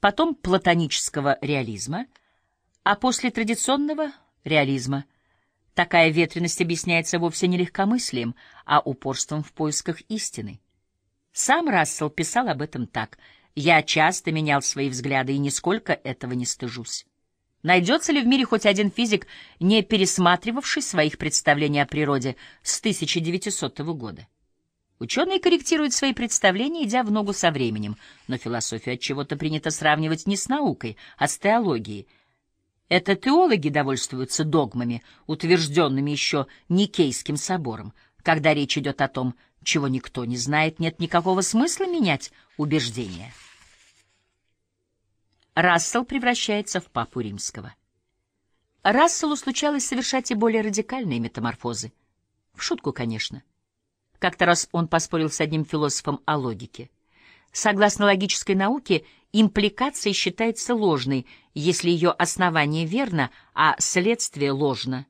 потом платонического реализма, а после традиционного реализма. Такая ветренность объясняется вовсе не легкомыслием, а упорством в поисках истины. Сам Рассел писал об этом так. «Я часто менял свои взгляды и нисколько этого не стыжусь». Найдется ли в мире хоть один физик, не пересматривавший своих представлений о природе с 1900 года? Ученые корректируют свои представления, идя в ногу со временем, но философию от чего-то принято сравнивать не с наукой, а с теологией. Это теологи довольствуются догмами, утвержденными еще Никейским собором. Когда речь идет о том, чего никто не знает, нет никакого смысла менять убеждения. Рассел превращается в папу римского. Расселу случалось совершать и более радикальные метаморфозы. В шутку, конечно. Как-то раз он поспорил с одним философом о логике. Согласно логической науке, импликация считается ложной, если ее основание верно, а следствие ложно.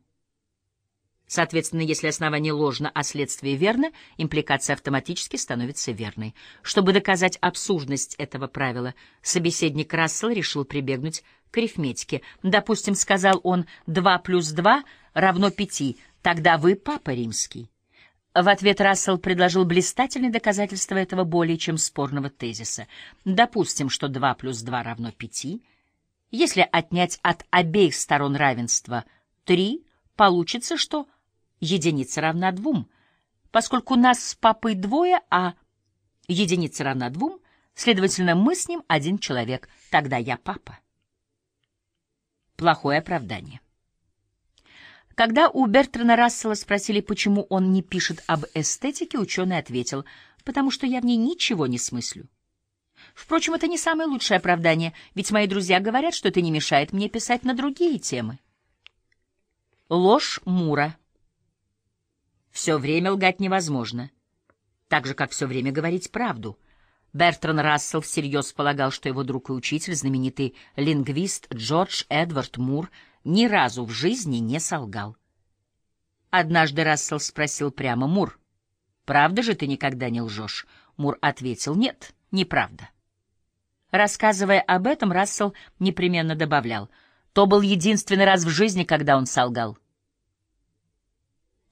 Соответственно, если основание ложно, а следствие верно, импликация автоматически становится верной. Чтобы доказать абсурдность этого правила, собеседник Рассел решил прибегнуть к арифметике. Допустим, сказал он, 2 плюс 2 равно 5, тогда вы папа римский. В ответ Рассел предложил блистательное доказательство этого более чем спорного тезиса. Допустим, что 2 плюс 2 равно 5. Если отнять от обеих сторон равенства 3, получится, что единица равна двум. Поскольку нас с папой двое, а единица равна двум, следовательно, мы с ним один человек, тогда я папа. Плохое оправдание. Когда у Бертрана Рассела спросили, почему он не пишет об эстетике, ученый ответил, потому что я в ней ничего не смыслю. Впрочем, это не самое лучшее оправдание, ведь мои друзья говорят, что это не мешает мне писать на другие темы. Ложь Мура все время лгать невозможно, так же, как все время говорить правду. Бертран Рассел всерьез полагал, что его друг и учитель, знаменитый лингвист Джордж Эдвард Мур, ни разу в жизни не солгал. Однажды Рассел спросил прямо, «Мур, правда же ты никогда не лжешь?» Мур ответил, «Нет, неправда». Рассказывая об этом, Рассел непременно добавлял, «То был единственный раз в жизни, когда он солгал».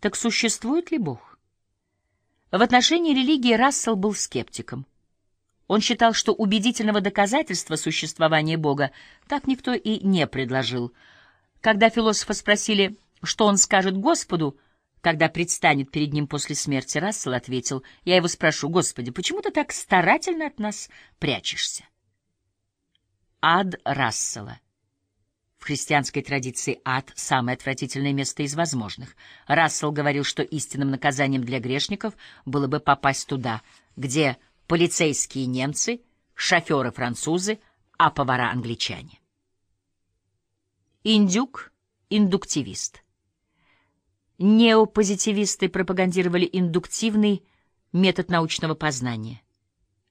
Так существует ли Бог? В отношении религии Рассел был скептиком. Он считал, что убедительного доказательства существования Бога так никто и не предложил. Когда философа спросили, что он скажет Господу, когда предстанет перед ним после смерти, Рассел ответил, «Я его спрошу, Господи, почему ты так старательно от нас прячешься?» Ад Рассела — в христианской традиции ад — самое отвратительное место из возможных. Рассел говорил, что истинным наказанием для грешников было бы попасть туда, где полицейские немцы, шоферы французы, а повара англичане. Индюк — индуктивист. Неопозитивисты пропагандировали индуктивный метод научного познания,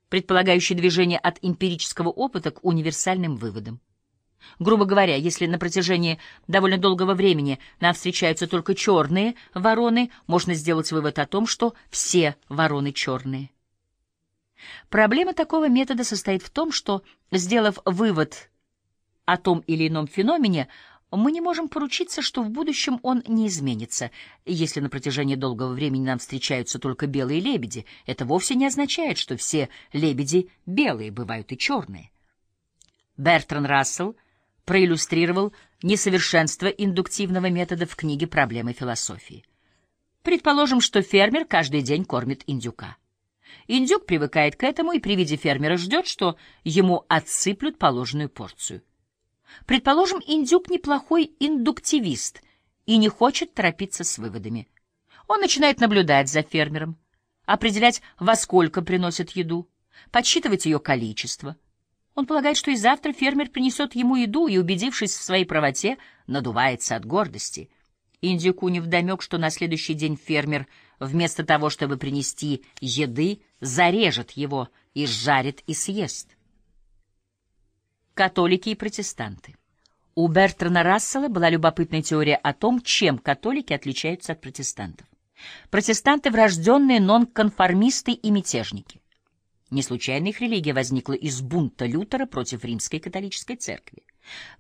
предполагающий движение от эмпирического опыта к универсальным выводам. Грубо говоря, если на протяжении довольно долгого времени нам встречаются только черные вороны, можно сделать вывод о том, что все вороны черные. Проблема такого метода состоит в том, что, сделав вывод о том или ином феномене, мы не можем поручиться, что в будущем он не изменится. Если на протяжении долгого времени нам встречаются только белые лебеди, это вовсе не означает, что все лебеди белые, бывают и черные. Бертран Рассел — проиллюстрировал несовершенство индуктивного метода в книге «Проблемы философии». Предположим, что фермер каждый день кормит индюка. Индюк привыкает к этому и при виде фермера ждет, что ему отсыплют положенную порцию. Предположим, индюк неплохой индуктивист и не хочет торопиться с выводами. Он начинает наблюдать за фермером, определять, во сколько приносит еду, подсчитывать ее количество — он полагает, что и завтра фермер принесет ему еду, и, убедившись в своей правоте, надувается от гордости. Индюку невдомек, что на следующий день фермер, вместо того, чтобы принести еды, зарежет его и сжарит и съест. Католики и протестанты. У Бертрана Рассела была любопытная теория о том, чем католики отличаются от протестантов. Протестанты — врожденные нонконформисты и мятежники. Не случайно их религия возникла из бунта Лютера против римской католической церкви.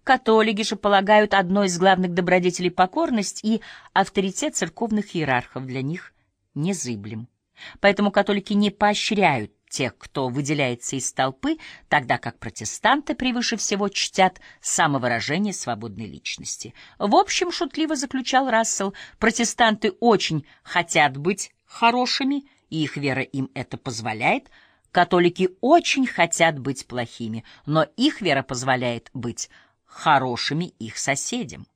Католики же полагают одной из главных добродетелей покорность и авторитет церковных иерархов для них незыблем. Поэтому католики не поощряют тех, кто выделяется из толпы, тогда как протестанты превыше всего чтят самовыражение свободной личности. В общем, шутливо заключал Рассел, протестанты очень хотят быть хорошими, и их вера им это позволяет, католики очень хотят быть плохими, но их вера позволяет быть хорошими их соседям.